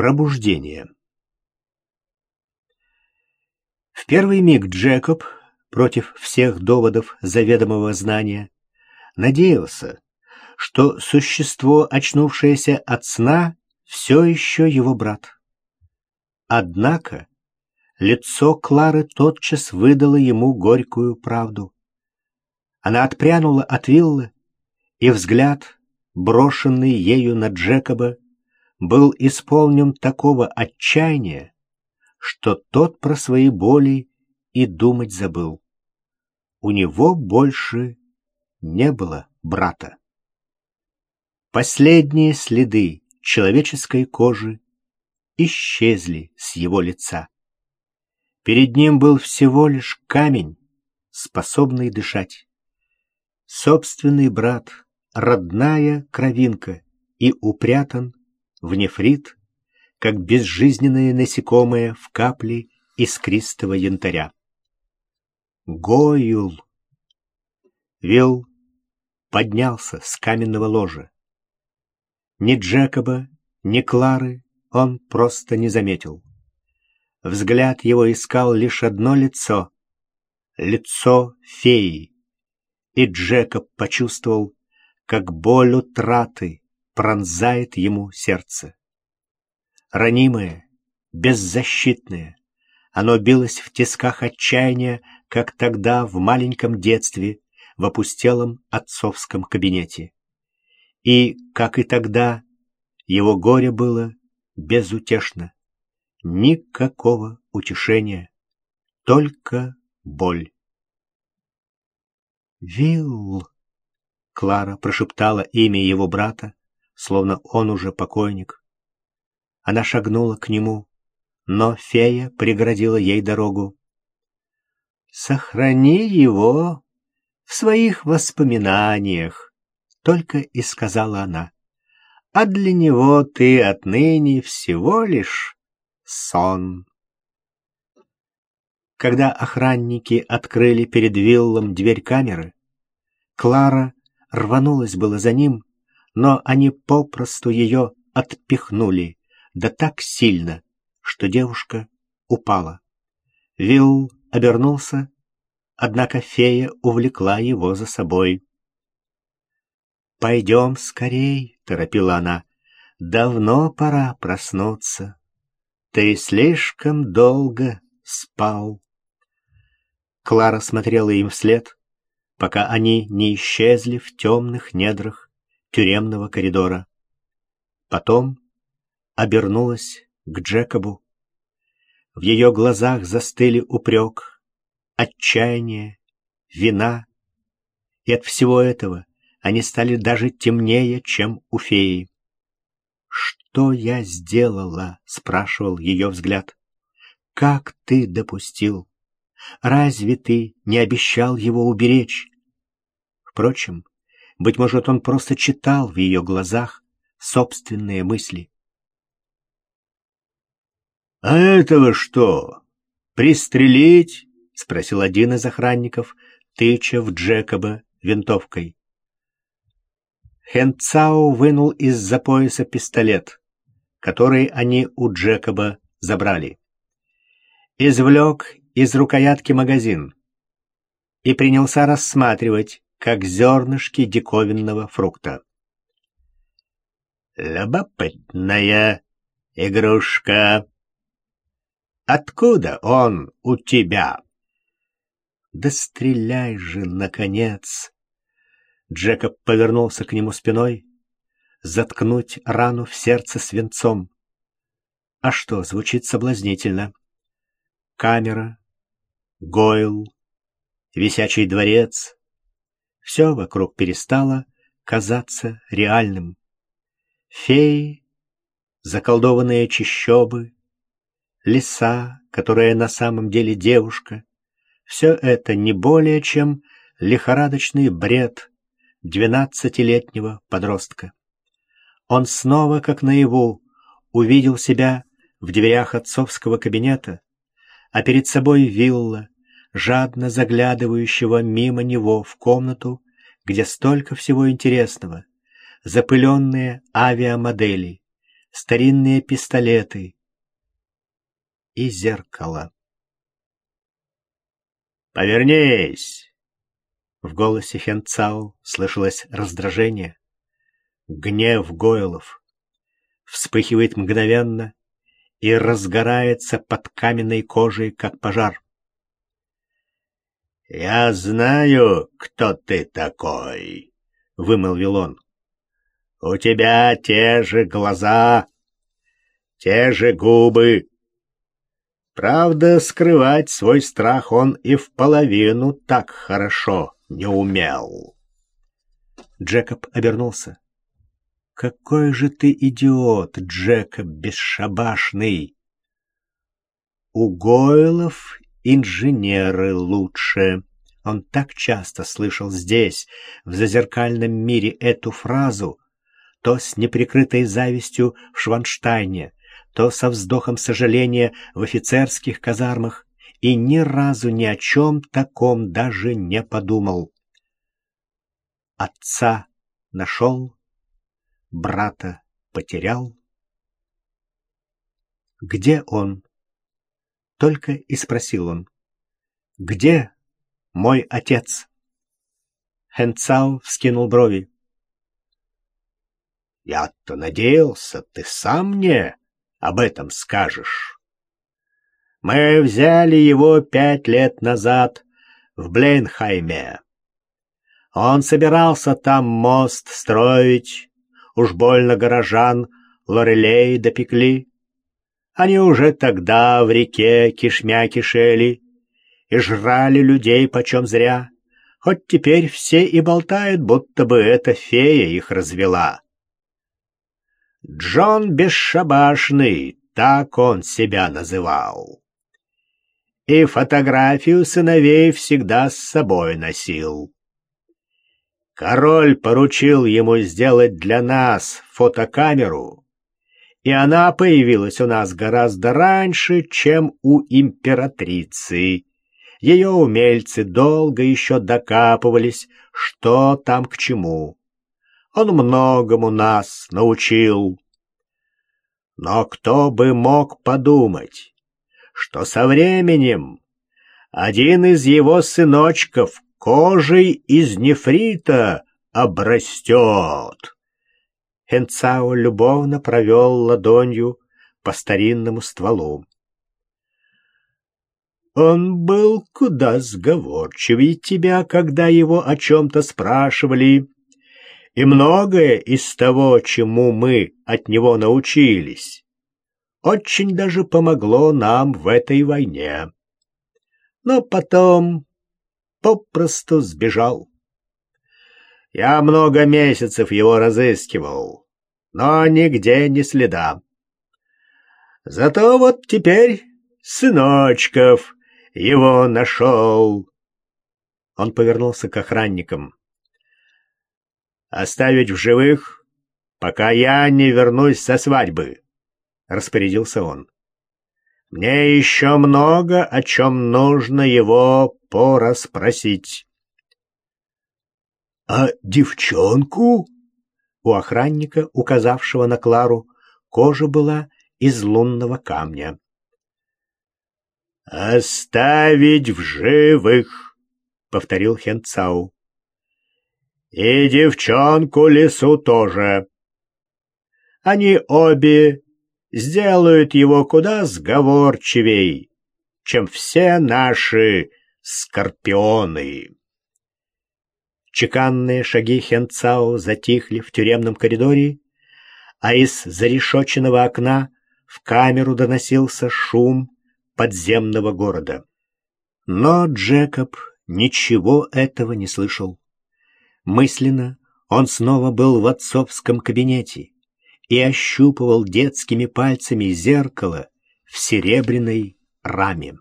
Пробуждение. В первый миг Джекоб, против всех доводов заведомого знания, надеялся, что существо, очнувшееся от сна, все еще его брат. Однако лицо Клары тотчас выдало ему горькую правду. Она отпрянула от виллы, и взгляд, брошенный ею на Джекоба, был исполнен такого отчаяния, что тот про свои боли и думать забыл. У него больше не было брата. Последние следы человеческой кожи исчезли с его лица. Перед ним был всего лишь камень, способный дышать. Собственный брат, родная кровинка, и упрятан в нефрит, как безжизненное насекомое в капле искристого янтаря. Гоюл! Вилл поднялся с каменного ложа. Ни Джекоба, ни Клары он просто не заметил. Взгляд его искал лишь одно лицо — лицо феи. И Джекоб почувствовал, как боль утраты пронзает ему сердце. Ранимое, беззащитное, оно билось в тисках отчаяния, как тогда в маленьком детстве в опустелом отцовском кабинете. И, как и тогда, его горе было безутешно. Никакого утешения, только боль. «Вилл!» — Клара прошептала имя его брата, словно он уже покойник. Она шагнула к нему, но фея преградила ей дорогу. «Сохрани его в своих воспоминаниях», — только и сказала она. «А для него ты отныне всего лишь сон». Когда охранники открыли перед Виллом дверь камеры, Клара рванулась было за ним, но они попросту ее отпихнули, да так сильно, что девушка упала. Вилл обернулся, однако фея увлекла его за собой. «Пойдем скорей», — торопила она, — «давно пора проснуться. Ты слишком долго спал». Клара смотрела им вслед, пока они не исчезли в темных недрах тюремного коридора. Потом обернулась к Джекобу. В ее глазах застыли упрек, отчаяние, вина, и от всего этого они стали даже темнее, чем у феи. «Что я сделала?» — спрашивал ее взгляд. «Как ты допустил? Разве ты не обещал его уберечь?» Впрочем, быть может, он просто читал в ее глазах собственные мысли. «А этого что, пристрелить?» — спросил один из охранников, тыча в Джекоба винтовкой. Хенцау вынул из-за пояса пистолет, который они у Джекоба забрали. Извлек из рукоятки магазин и принялся рассматривать, как зернышки диковинного фрукта. «Любопытная игрушка. Откуда он у тебя?» «Да стреляй же, наконец!» Джекоб повернулся к нему спиной, заткнуть рану в сердце свинцом. А что, звучит соблазнительно. Камера, Гойл, висячий дворец, все вокруг перестало казаться реальным. Феи, заколдованные чащобы, леса, которая на самом деле девушка, все это не более чем лихорадочный бред двенадцатилетнего подростка. Он снова, как наяву, увидел себя в дверях отцовского кабинета, а перед собой вилла, жадно заглядывающего мимо него в комнату, где столько всего интересного. Запыленные авиамодели, старинные пистолеты и зеркало. «Повернись!» В голосе Хенцау слышалось раздражение. Гнев Гойлов вспыхивает мгновенно и разгорается под каменной кожей, как пожар. «Я знаю, кто ты такой», — вымолвил он. «У тебя те же глаза, те же губы. Правда, скрывать свой страх он и в половину так хорошо не умел». Джекоб обернулся. «Какой же ты идиот, Джекоб бесшабашный!» У Гойлов инженеры лучше. Он так часто слышал здесь, в зазеркальном мире, эту фразу, то с неприкрытой завистью в Шванштайне, то со вздохом сожаления в офицерских казармах, и ни разу ни о чем таком даже не подумал. Отца нашел, брата потерял. Где он? Только и спросил он. «Где мой отец?» Хэнцау вскинул брови. «Я-то надеялся, ты сам мне об этом скажешь. Мы взяли его пять лет назад в Блейнхайме. Он собирался там мост строить, уж больно горожан лорелей допекли. Они уже тогда в реке кишмя кишели и жрали людей почем зря, хоть теперь все и болтают, будто бы эта фея их развела. Джон Бесшабашный, так он себя называл. И фотографию сыновей всегда с собой носил. Король поручил ему сделать для нас фотокамеру, и она появилась у нас гораздо раньше, чем у императрицы. Ее умельцы долго еще докапывались, что там к чему. Он многому нас научил. Но кто бы мог подумать, что со временем один из его сыночков кожей из нефрита обрастет. Хенцао любовно провел ладонью по старинному стволу. Он был куда сговорчивее тебя, когда его о чем-то спрашивали, и многое из того, чему мы от него научились, очень даже помогло нам в этой войне. Но потом попросту сбежал. Я много месяцев его разыскивал, но нигде ни следа. Зато вот теперь сыночков его нашел. Он повернулся к охранникам. «Оставить в живых, пока я не вернусь со свадьбы», — распорядился он. «Мне еще много о чем нужно его порасспросить». «А девчонку?» У охранника, указавшего на Клару, кожа была из лунного камня. «Оставить в живых», — повторил Хенцау. «И девчонку лесу тоже. Они обе сделают его куда сговорчивей, чем все наши скорпионы». Чеканные шаги Хенцао затихли в тюремном коридоре, а из зарешоченного окна в камеру доносился шум подземного города. Но Джекоб ничего этого не слышал. Мысленно он снова был в отцовском кабинете и ощупывал детскими пальцами зеркало в серебряной раме.